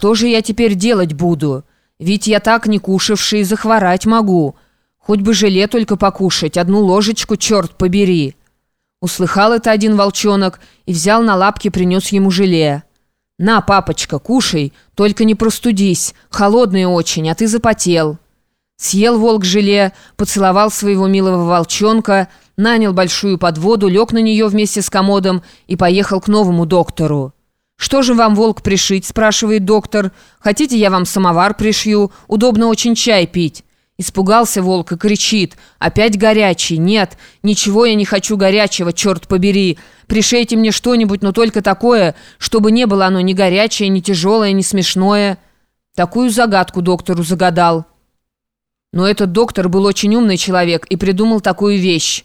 Что же я теперь делать буду? Ведь я так не кушавший захворать могу. Хоть бы желе только покушать, одну ложечку, черт побери». Услыхал это один волчонок и взял на лапки, принес ему желе. «На, папочка, кушай, только не простудись, холодный очень, а ты запотел». Съел волк желе, поцеловал своего милого волчонка, нанял большую подводу, лег на нее вместе с комодом и поехал к новому доктору. «Что же вам, волк, пришить?» – спрашивает доктор. «Хотите, я вам самовар пришью? Удобно очень чай пить». Испугался волк и кричит. «Опять горячий? Нет, ничего я не хочу горячего, черт побери. Пришейте мне что-нибудь, но только такое, чтобы не было оно ни горячее, ни тяжелое, ни смешное». Такую загадку доктору загадал. Но этот доктор был очень умный человек и придумал такую вещь.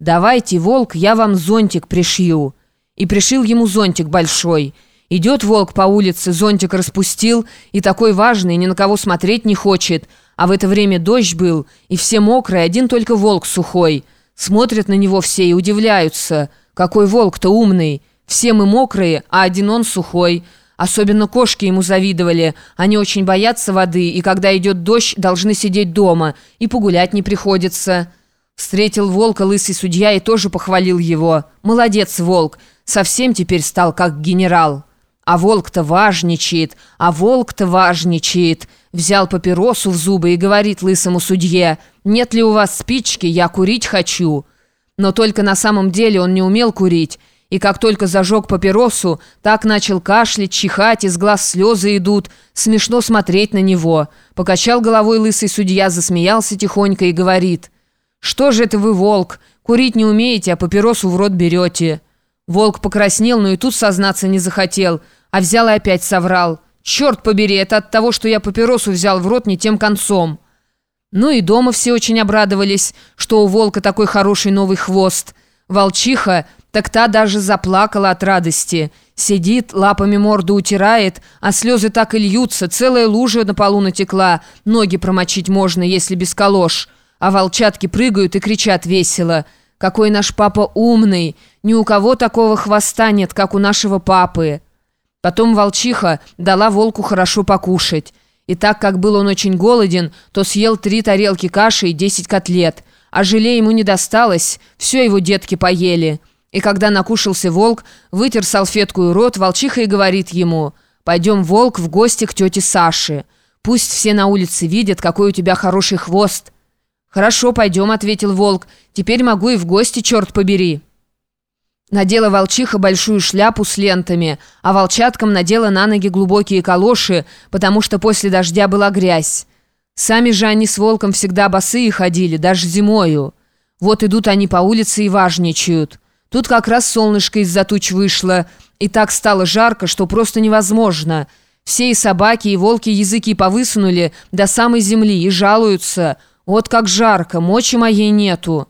«Давайте, волк, я вам зонтик пришью». И пришил ему зонтик большой. Идет волк по улице, зонтик распустил, и такой важный, ни на кого смотреть не хочет – а в это время дождь был, и все мокрые, один только волк сухой. Смотрят на него все и удивляются. Какой волк-то умный. Все мы мокрые, а один он сухой. Особенно кошки ему завидовали. Они очень боятся воды, и когда идет дождь, должны сидеть дома, и погулять не приходится. Встретил волка лысый судья и тоже похвалил его. «Молодец, волк, совсем теперь стал как генерал». А волк-то важничает, а волк-то важничает. Взял папиросу в зубы и говорит лысому судье, «Нет ли у вас спички? Я курить хочу». Но только на самом деле он не умел курить, и как только зажег папиросу, так начал кашлять, чихать, из глаз слезы идут. Смешно смотреть на него. Покачал головой лысый судья, засмеялся тихонько и говорит, «Что же это вы, волк? Курить не умеете, а папиросу в рот берете». Волк покраснел, но и тут сознаться не захотел – а взял и опять соврал. «Черт побери, это от того, что я папиросу взял в рот не тем концом». Ну и дома все очень обрадовались, что у волка такой хороший новый хвост. Волчиха, так та даже заплакала от радости. Сидит, лапами морду утирает, а слезы так и льются, целая лужа на полу натекла, ноги промочить можно, если без колош. А волчатки прыгают и кричат весело. «Какой наш папа умный! Ни у кого такого хвоста нет, как у нашего папы!» Потом волчиха дала волку хорошо покушать. И так как был он очень голоден, то съел три тарелки каши и десять котлет. А желе ему не досталось, все его детки поели. И когда накушался волк, вытер салфетку и рот, волчиха и говорит ему, «Пойдем, волк, в гости к тете Саше. Пусть все на улице видят, какой у тебя хороший хвост». «Хорошо, пойдем», — ответил волк. «Теперь могу и в гости, черт побери». Надела волчиха большую шляпу с лентами, а волчаткам надела на ноги глубокие калоши, потому что после дождя была грязь. Сами же они с волком всегда босые ходили, даже зимою. Вот идут они по улице и важничают. Тут как раз солнышко из-за туч вышло, и так стало жарко, что просто невозможно. Все и собаки, и волки языки повысунули до самой земли и жалуются. Вот как жарко, мочи моей нету.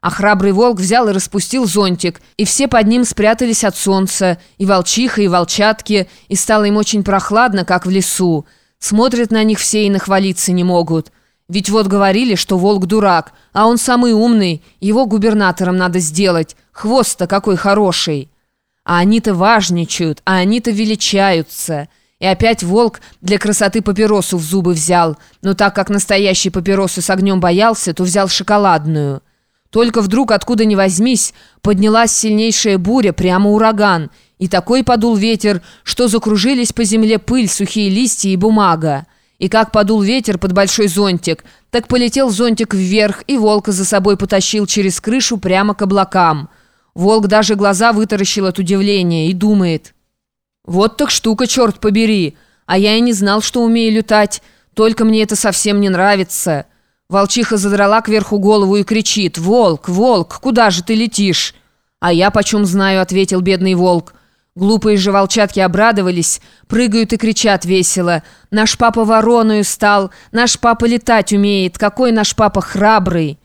А храбрый волк взял и распустил зонтик, и все под ним спрятались от солнца, и волчиха, и волчатки, и стало им очень прохладно, как в лесу. Смотрят на них все и нахвалиться не могут. Ведь вот говорили, что волк дурак, а он самый умный, его губернатором надо сделать. Хвост-то какой хороший. А они-то важничают, а они-то величаются. И опять волк для красоты папиросу в зубы взял, но так как настоящий папиросы с огнем боялся, то взял шоколадную. Только вдруг, откуда ни возьмись, поднялась сильнейшая буря, прямо ураган, и такой подул ветер, что закружились по земле пыль, сухие листья и бумага. И как подул ветер под большой зонтик, так полетел зонтик вверх, и волка за собой потащил через крышу прямо к облакам. Волк даже глаза вытаращил от удивления и думает. «Вот так штука, черт побери! А я и не знал, что умею летать, только мне это совсем не нравится». Волчиха задрала кверху голову и кричит «Волк, волк, куда же ты летишь?» «А я почем знаю», — ответил бедный волк. Глупые же волчатки обрадовались, прыгают и кричат весело. «Наш папа вороною стал, наш папа летать умеет, какой наш папа храбрый!»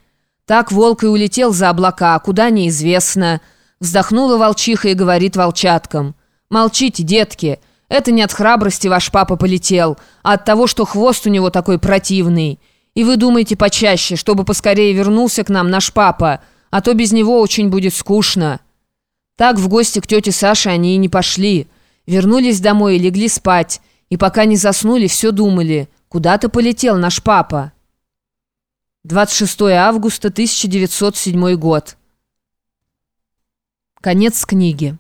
Так волк и улетел за облака, куда неизвестно. Вздохнула волчиха и говорит волчаткам. «Молчите, детки, это не от храбрости ваш папа полетел, а от того, что хвост у него такой противный». И вы думаете почаще, чтобы поскорее вернулся к нам наш папа, а то без него очень будет скучно». Так в гости к тете Саше они и не пошли. Вернулись домой и легли спать. И пока не заснули, все думали, куда ты полетел, наш папа. 26 августа 1907 год. Конец книги.